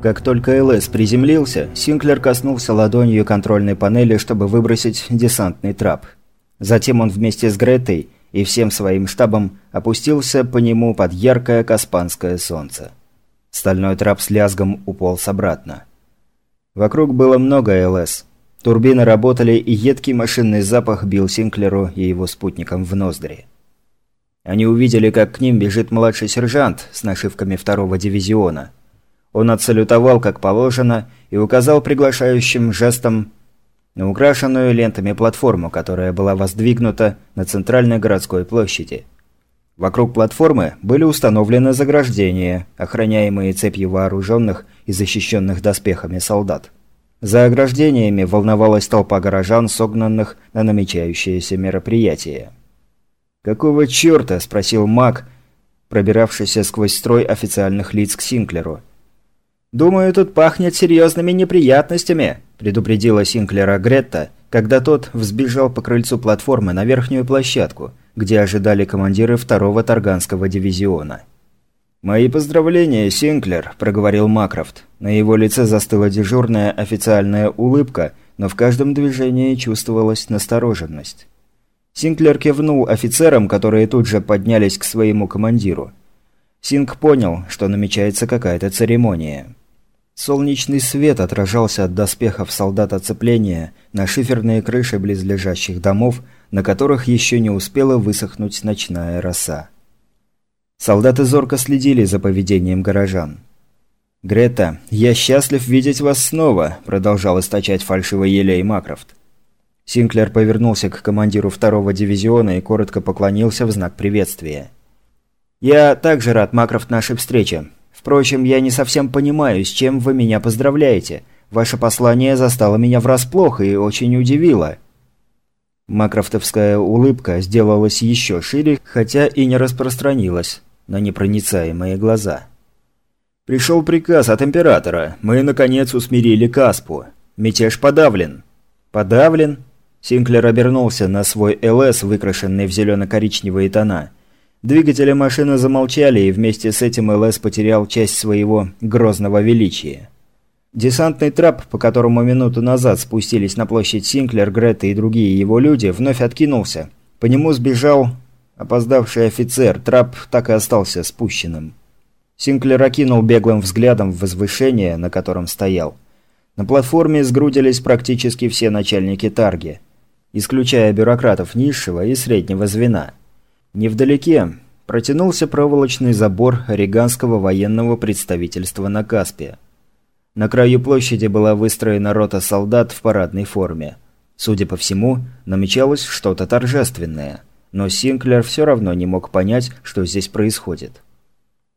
Как только ЛС приземлился, Синклер коснулся ладонью контрольной панели, чтобы выбросить десантный трап. Затем он вместе с Гретой и всем своим штабом опустился по нему под яркое каспанское солнце. Стальной трап с лязгом уполз обратно. Вокруг было много ЛС. Турбины работали, и едкий машинный запах бил Синклеру и его спутникам в ноздри. Они увидели, как к ним бежит младший сержант с нашивками второго дивизиона – он отсалютовал как положено и указал приглашающим жестом на украшенную лентами платформу, которая была воздвигнута на центральной городской площади. Вокруг платформы были установлены заграждения, охраняемые цепью вооруженных и защищенных доспехами солдат. За ограждениями волновалась толпа горожан, согнанных на намечающееся мероприятие. «Какого черта?» – спросил маг, пробиравшийся сквозь строй официальных лиц к Синклеру – «Думаю, тут пахнет серьезными неприятностями», – предупредила Синклера Гретта, когда тот взбежал по крыльцу платформы на верхнюю площадку, где ожидали командиры второго Тарганского дивизиона. «Мои поздравления, Синклер», – проговорил Макрофт. На его лице застыла дежурная официальная улыбка, но в каждом движении чувствовалась настороженность. Синклер кивнул офицерам, которые тут же поднялись к своему командиру. Синк понял, что намечается какая-то церемония. Солнечный свет отражался от доспехов солдат оцепления на шиферные крыши близлежащих домов, на которых еще не успела высохнуть ночная роса. Солдаты зорко следили за поведением горожан. «Грета, я счастлив видеть вас снова», – продолжал источать фальшивый елей Макрофт. Синклер повернулся к командиру второго дивизиона и коротко поклонился в знак приветствия. «Я также рад, Макрофт, нашей встрече. Впрочем, я не совсем понимаю, с чем вы меня поздравляете. Ваше послание застало меня врасплох и очень удивило». Макрофтовская улыбка сделалась еще шире, хотя и не распространилась на непроницаемые глаза. «Пришел приказ от Императора. Мы, наконец, усмирили Каспу. Мятеж подавлен». «Подавлен?» Синклер обернулся на свой ЛС, выкрашенный в зелено-коричневые тона – Двигатели машины замолчали, и вместе с этим ЛС потерял часть своего грозного величия. Десантный трап, по которому минуту назад спустились на площадь Синклер, Грета и другие его люди, вновь откинулся. По нему сбежал опоздавший офицер, трап так и остался спущенным. Синклер окинул беглым взглядом в возвышение, на котором стоял. На платформе сгрудились практически все начальники тарги, исключая бюрократов низшего и среднего звена – Невдалеке протянулся проволочный забор Ориганского военного представительства на Каспе. На краю площади была выстроена рота солдат в парадной форме. Судя по всему, намечалось что-то торжественное, но Синклер все равно не мог понять, что здесь происходит.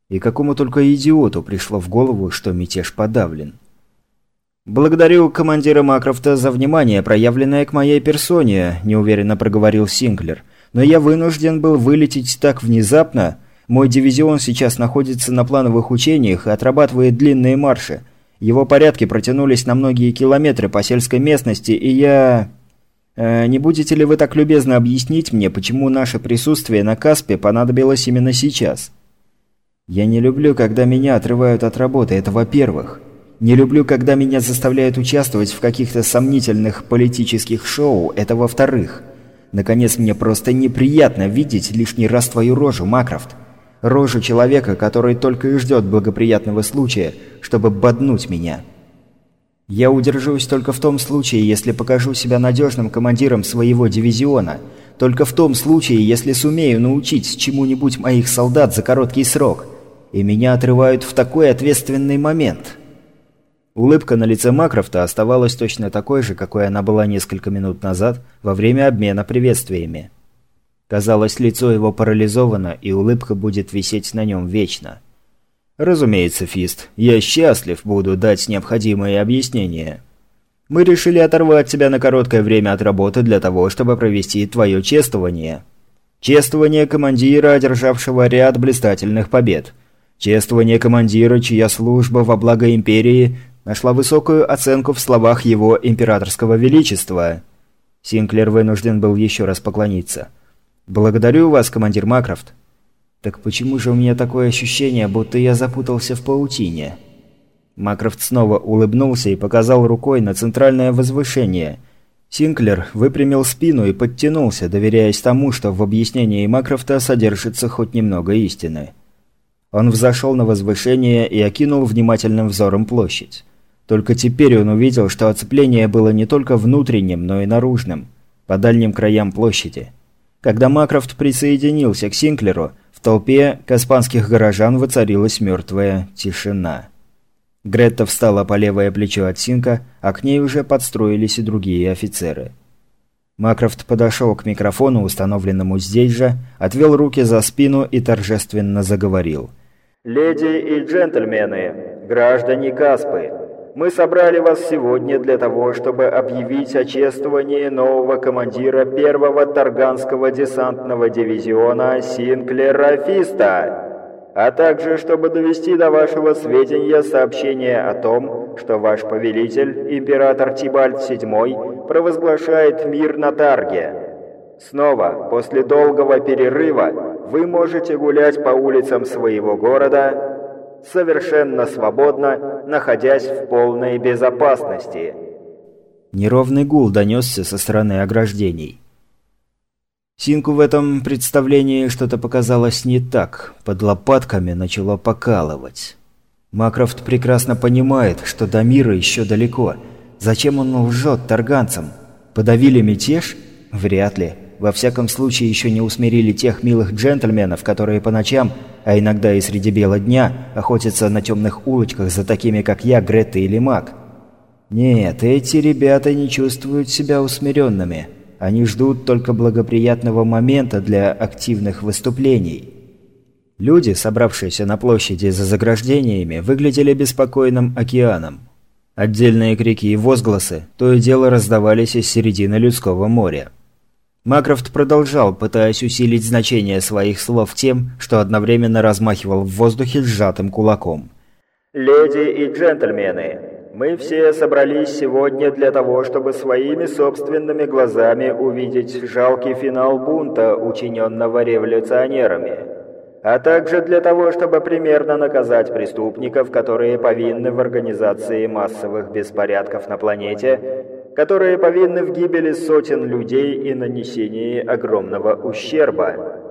И какому только идиоту пришло в голову, что мятеж подавлен. «Благодарю командира Макрофта за внимание, проявленное к моей персоне», – неуверенно проговорил Синклер – но я вынужден был вылететь так внезапно. Мой дивизион сейчас находится на плановых учениях и отрабатывает длинные марши. Его порядки протянулись на многие километры по сельской местности, и я... Э, не будете ли вы так любезно объяснить мне, почему наше присутствие на Каспе понадобилось именно сейчас? Я не люблю, когда меня отрывают от работы, это во-первых. Не люблю, когда меня заставляют участвовать в каких-то сомнительных политических шоу, это во-вторых. Наконец, мне просто неприятно видеть лишний раз твою рожу, Макрофт. Рожу человека, который только и ждет благоприятного случая, чтобы боднуть меня. Я удержусь только в том случае, если покажу себя надежным командиром своего дивизиона. Только в том случае, если сумею научить чему-нибудь моих солдат за короткий срок. И меня отрывают в такой ответственный момент». Улыбка на лице Макрофта оставалась точно такой же, какой она была несколько минут назад во время обмена приветствиями. Казалось, лицо его парализовано, и улыбка будет висеть на нем вечно. «Разумеется, Фист, я счастлив буду дать необходимые объяснения. Мы решили оторвать тебя на короткое время от работы для того, чтобы провести твое чествование. Чествование командира, одержавшего ряд блистательных побед. Чествование командира, чья служба во благо Империи нашла высокую оценку в словах его императорского величества. Синклер вынужден был еще раз поклониться. «Благодарю вас, командир Макрофт». «Так почему же у меня такое ощущение, будто я запутался в паутине?» Макрофт снова улыбнулся и показал рукой на центральное возвышение. Синклер выпрямил спину и подтянулся, доверяясь тому, что в объяснении Макрофта содержится хоть немного истины. Он взошел на возвышение и окинул внимательным взором площадь. Только теперь он увидел, что оцепление было не только внутренним, но и наружным, по дальним краям площади. Когда Макрофт присоединился к Синклеру, в толпе каспанских горожан воцарилась мертвая тишина. Гретта встала по левое плечо от Синка, а к ней уже подстроились и другие офицеры. Макрофт подошел к микрофону, установленному здесь же, отвел руки за спину и торжественно заговорил – «Леди и джентльмены, граждане Каспы, мы собрали вас сегодня для того, чтобы объявить о чествовании нового командира первого Тарганского десантного дивизиона Синклера Фиста, а также чтобы довести до вашего сведения сообщение о том, что ваш повелитель, император Тибальт VII, провозглашает мир на Тарге. Снова, после долгого перерыва, вы можете гулять по улицам своего города совершенно свободно, находясь в полной безопасности. Неровный гул донесся со стороны ограждений. Синку в этом представлении что-то показалось не так, под лопатками начало покалывать. Макрофт прекрасно понимает, что до мира еще далеко. Зачем он лжет тарганцам? Подавили мятеж? Вряд ли. Во всяком случае, еще не усмирили тех милых джентльменов, которые по ночам, а иногда и среди бела дня, охотятся на темных улочках за такими, как я, Гретта или Мак. Нет, эти ребята не чувствуют себя усмиренными. Они ждут только благоприятного момента для активных выступлений. Люди, собравшиеся на площади за заграждениями, выглядели беспокойным океаном. Отдельные крики и возгласы то и дело раздавались из середины людского моря. Макрофт продолжал, пытаясь усилить значение своих слов тем, что одновременно размахивал в воздухе сжатым кулаком. «Леди и джентльмены, мы все собрались сегодня для того, чтобы своими собственными глазами увидеть жалкий финал бунта, учиненного революционерами, а также для того, чтобы примерно наказать преступников, которые повинны в организации массовых беспорядков на планете которые повинны в гибели сотен людей и нанесении огромного ущерба.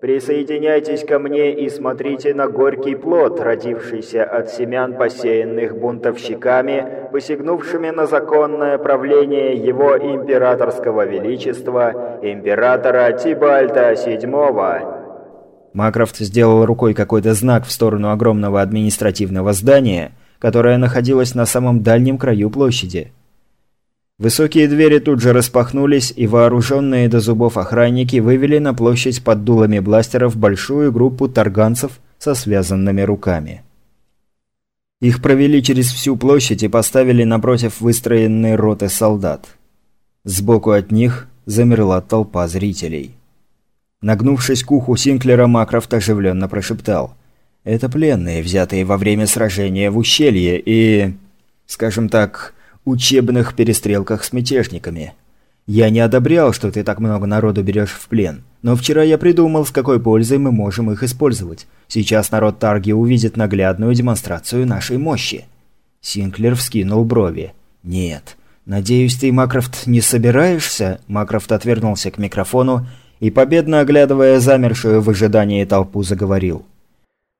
Присоединяйтесь ко мне и смотрите на горький плод, родившийся от семян, посеянных бунтовщиками, посягнувшими на законное правление его императорского величества, императора Тибальта VII. Макрофт сделал рукой какой-то знак в сторону огромного административного здания, которое находилось на самом дальнем краю площади. Высокие двери тут же распахнулись, и вооруженные до зубов охранники вывели на площадь под дулами бластеров большую группу тарганцев со связанными руками. Их провели через всю площадь и поставили напротив выстроенной роты солдат. Сбоку от них замерла толпа зрителей. Нагнувшись к уху Синклера, Макрофт оживленно прошептал. «Это пленные, взятые во время сражения в ущелье и... скажем так учебных перестрелках с мятежниками. Я не одобрял, что ты так много народу берешь в плен, но вчера я придумал, с какой пользой мы можем их использовать. Сейчас народ Тарги увидит наглядную демонстрацию нашей мощи». Синклер вскинул брови. «Нет. Надеюсь, ты, Макрофт, не собираешься?» Макрофт отвернулся к микрофону и, победно оглядывая замершую в ожидании толпу, заговорил.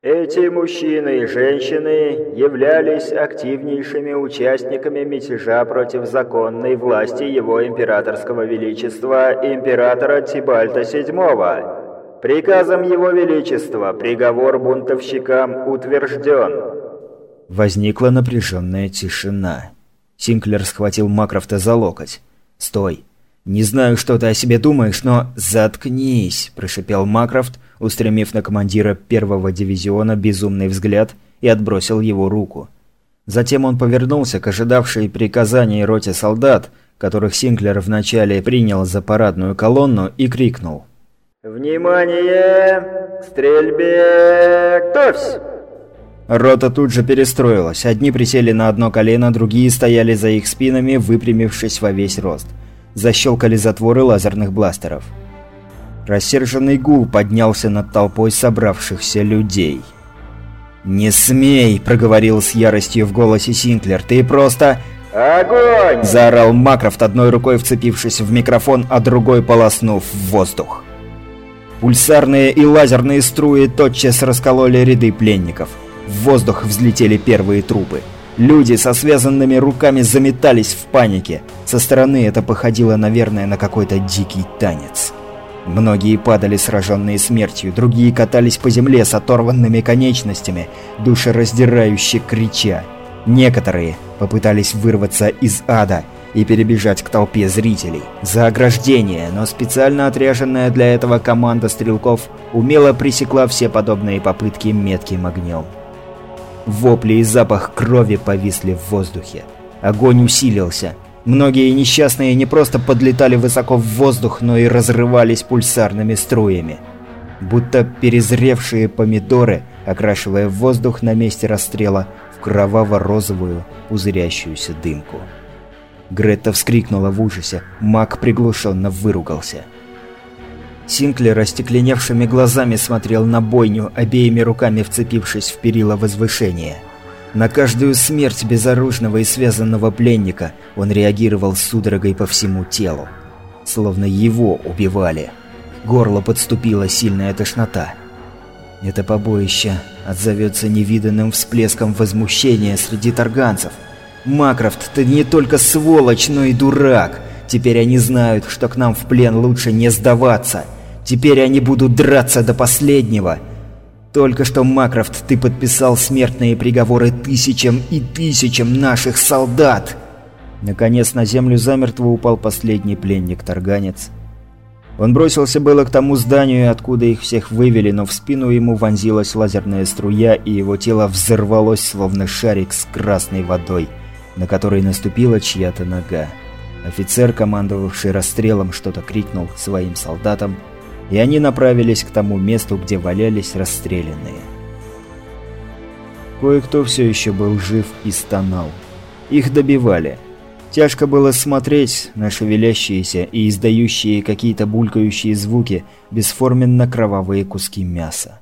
Эти мужчины и женщины являлись активнейшими участниками мятежа против законной власти его императорского величества императора Тибальта VII. Приказом его величества приговор бунтовщикам утвержден. Возникла напряженная тишина. Синклер схватил Макрофта за локоть. «Стой! Не знаю, что ты о себе думаешь, но заткнись!» – прошипел Макрофт, устремив на командира первого дивизиона безумный взгляд и отбросил его руку. Затем он повернулся к ожидавшей приказаний роте солдат, которых Синклер вначале принял за парадную колонну, и крикнул. «Внимание! Стрельбе! Готовься!» Рота тут же перестроилась. Одни присели на одно колено, другие стояли за их спинами, выпрямившись во весь рост. Защелкали затворы лазерных бластеров. Рассерженный гул поднялся над толпой собравшихся людей. «Не смей!» – проговорил с яростью в голосе Синклер. «Ты просто...» «Огонь!» – заорал Макрофт, одной рукой вцепившись в микрофон, а другой полоснув в воздух. Пульсарные и лазерные струи тотчас раскололи ряды пленников. В воздух взлетели первые трупы. Люди со связанными руками заметались в панике. Со стороны это походило, наверное, на какой-то дикий танец. Многие падали сраженные смертью, другие катались по земле с оторванными конечностями, душераздирающе крича. Некоторые попытались вырваться из ада и перебежать к толпе зрителей. За ограждение, но специально отряженная для этого команда стрелков умело пресекла все подобные попытки метким огнем. Вопли и запах крови повисли в воздухе. Огонь усилился. Многие несчастные не просто подлетали высоко в воздух, но и разрывались пульсарными струями. Будто перезревшие помидоры, окрашивая воздух на месте расстрела в кроваво-розовую пузырящуюся дымку. Гретта вскрикнула в ужасе, маг приглушенно выругался. Синклер остекленевшими глазами смотрел на бойню, обеими руками вцепившись в перила возвышения. На каждую смерть безоружного и связанного пленника он реагировал судорогой по всему телу. Словно его убивали. Горло подступила сильная тошнота. Это побоище отзовется невиданным всплеском возмущения среди тарганцев. «Макрофт, ты не только сволочь, но и дурак!» Теперь они знают, что к нам в плен лучше не сдаваться. Теперь они будут драться до последнего. Только что, Макрофт, ты подписал смертные приговоры тысячам и тысячам наших солдат!» Наконец на землю замертво упал последний пленник-тарганец. Он бросился было к тому зданию, откуда их всех вывели, но в спину ему вонзилась лазерная струя, и его тело взорвалось, словно шарик с красной водой, на который наступила чья-то нога. Офицер, командовавший расстрелом, что-то крикнул своим солдатам, и они направились к тому месту, где валялись расстрелянные. Кое-кто все еще был жив и стонал. Их добивали. Тяжко было смотреть на шевелящиеся и издающие какие-то булькающие звуки бесформенно-кровавые куски мяса.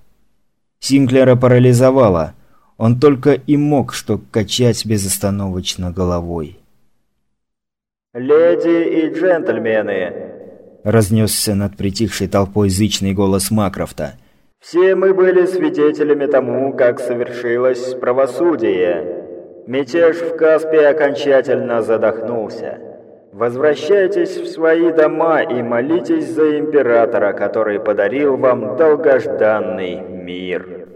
Синклера парализовало. Он только и мог что качать безостановочно головой. «Леди и джентльмены!» Разнесся над притихшей толпой зычный голос Макрофта. «Все мы были свидетелями тому, как совершилось правосудие. Мятеж в Каспе окончательно задохнулся. Возвращайтесь в свои дома и молитесь за императора, который подарил вам долгожданный мир».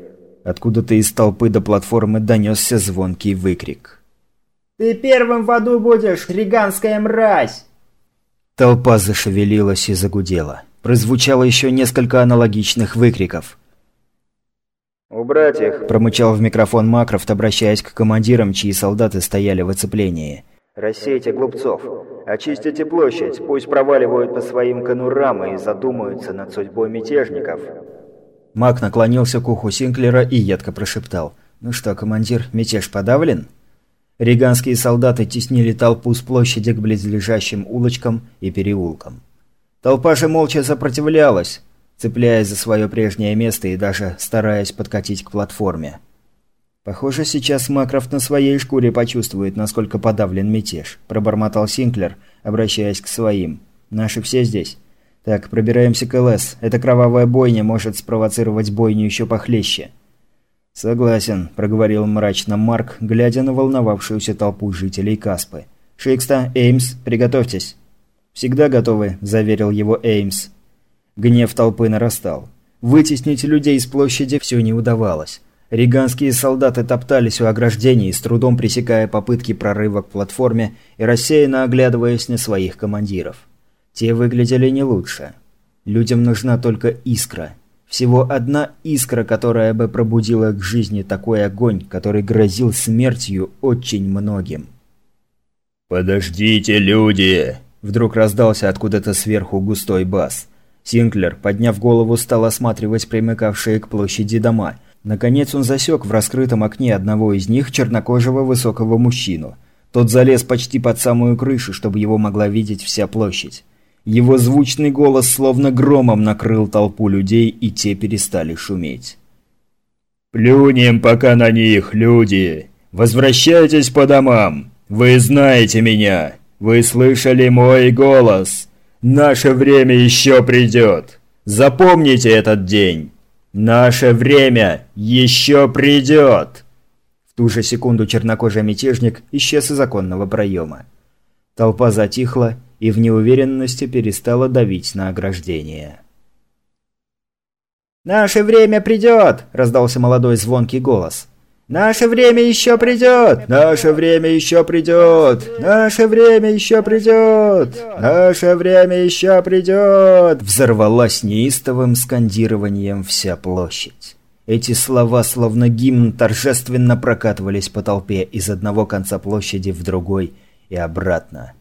Откуда-то из толпы до платформы донесся звонкий выкрик. «Ты первым в аду будешь, риганская мразь!» Толпа зашевелилась и загудела. Прозвучало еще несколько аналогичных выкриков. «Убрать их!» – промычал в микрофон Макрофт, обращаясь к командирам, чьи солдаты стояли в оцеплении. «Рассейте глупцов. Очистите площадь, пусть проваливают по своим конурам и задумаются над судьбой мятежников». Мак наклонился к уху Синклера и едко прошептал. «Ну что, командир, мятеж подавлен?» Риганские солдаты теснили толпу с площади к близлежащим улочкам и переулкам. Толпа же молча сопротивлялась, цепляясь за свое прежнее место и даже стараясь подкатить к платформе. «Похоже, сейчас Макрофт на своей шкуре почувствует, насколько подавлен мятеж», – пробормотал Синклер, обращаясь к своим. «Наши все здесь. Так, пробираемся к ЛС. Эта кровавая бойня может спровоцировать бойню еще похлеще». «Согласен», – проговорил мрачно Марк, глядя на волновавшуюся толпу жителей Каспы. «Шикста, Эймс, приготовьтесь». «Всегда готовы», – заверил его Эймс. Гнев толпы нарастал. Вытеснить людей с площади все не удавалось. Риганские солдаты топтались у ограждений, с трудом пресекая попытки прорыва к платформе и рассеянно оглядываясь на своих командиров. Те выглядели не лучше. Людям нужна только искра – всего одна искра, которая бы пробудила к жизни такой огонь, который грозил смертью очень многим. «Подождите, люди!» Вдруг раздался откуда-то сверху густой бас. Синклер, подняв голову, стал осматривать примыкавшие к площади дома. Наконец он засек в раскрытом окне одного из них чернокожего высокого мужчину. Тот залез почти под самую крышу, чтобы его могла видеть вся площадь. Его звучный голос словно громом накрыл толпу людей, и те перестали шуметь. «Плюнем пока на них, люди! Возвращайтесь по домам! Вы знаете меня! Вы слышали мой голос! Наше время еще придет! Запомните этот день! Наше время еще придет!» В ту же секунду чернокожий мятежник исчез из законного проема. Толпа затихла и в неуверенности перестала давить на ограждение. «Наше время придет!» – раздался молодой звонкий голос. «Наше время еще придет! Наше время еще придет! Наше время еще придет! Наше время еще придет!» Взорвалась неистовым скандированием вся площадь. Эти слова, словно гимн, торжественно прокатывались по толпе из одного конца площади в другой и обратно.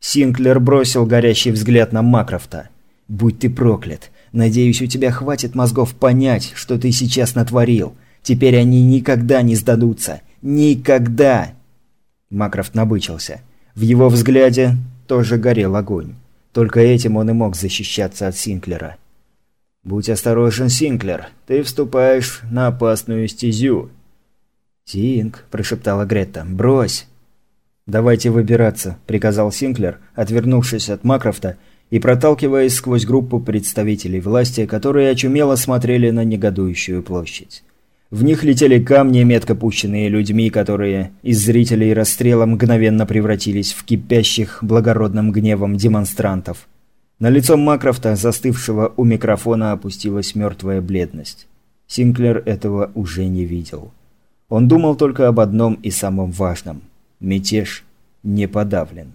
Синклер бросил горящий взгляд на Макрофта. «Будь ты проклят! Надеюсь, у тебя хватит мозгов понять, что ты сейчас натворил. Теперь они никогда не сдадутся. Никогда!» Макрофт набычился. В его взгляде тоже горел огонь. Только этим он и мог защищаться от Синклера. «Будь осторожен, Синклер, ты вступаешь на опасную стезю». «Синк», – прошептала Гретта, – «брось». «Давайте выбираться», – приказал Синклер, отвернувшись от Макрофта и проталкиваясь сквозь группу представителей власти, которые очумело смотрели на негодующую площадь. В них летели камни, метко пущенные людьми, которые из зрителей расстрела мгновенно превратились в кипящих благородным гневом демонстрантов. На лицо Макрофта, застывшего у микрофона, опустилась мертвая бледность. Синклер этого уже не видел. Он думал только об одном и самом важном – мятеж не подавлен.